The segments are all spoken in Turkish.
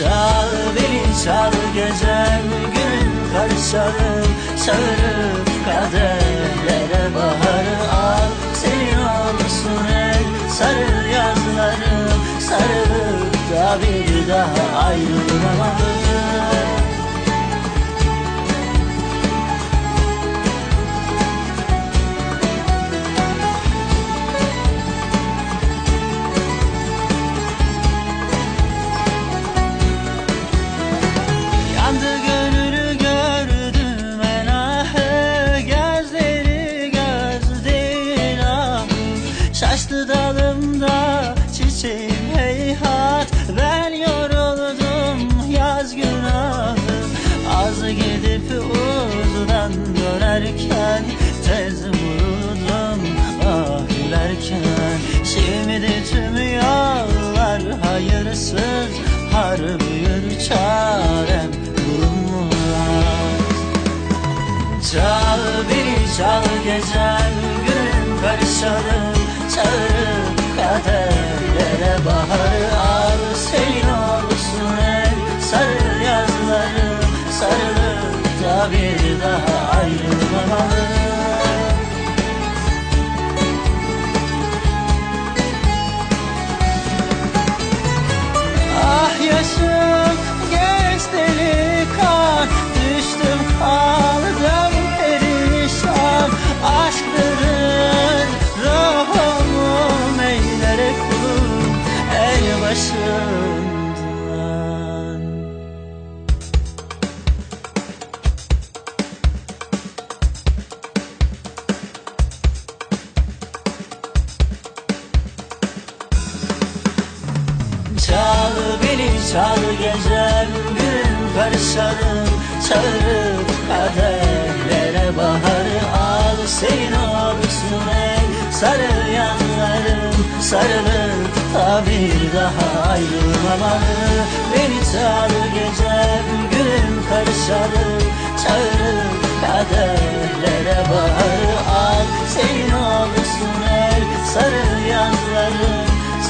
Çal beni çal gecem gün karışalım Çağırıp kaderlere baharı. Al Senin olsun el sarı yazlarım Sarılıp da bir daha ayrılmamalı Şaştı dalımda çiçeğim heyhat Ben yoruldum yaz günahı. Az gidip uzdan dönerken Tez vuruldum ah gülerken Şimdi tüm yollar hayırsız Harbidir çarem bulunmaz. Çal beni çal gecem gün karışalım Sarılıp Çal beni çal gecem gün karışalım Çağırıp kaderlere baharı al Senin olsun el sarı yanlarım Sarılıp da bir daha ayrılmamalı Beni çal gecem gün karışalım Çağırıp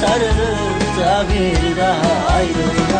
Sarılıp da bir daha ayrılmamalı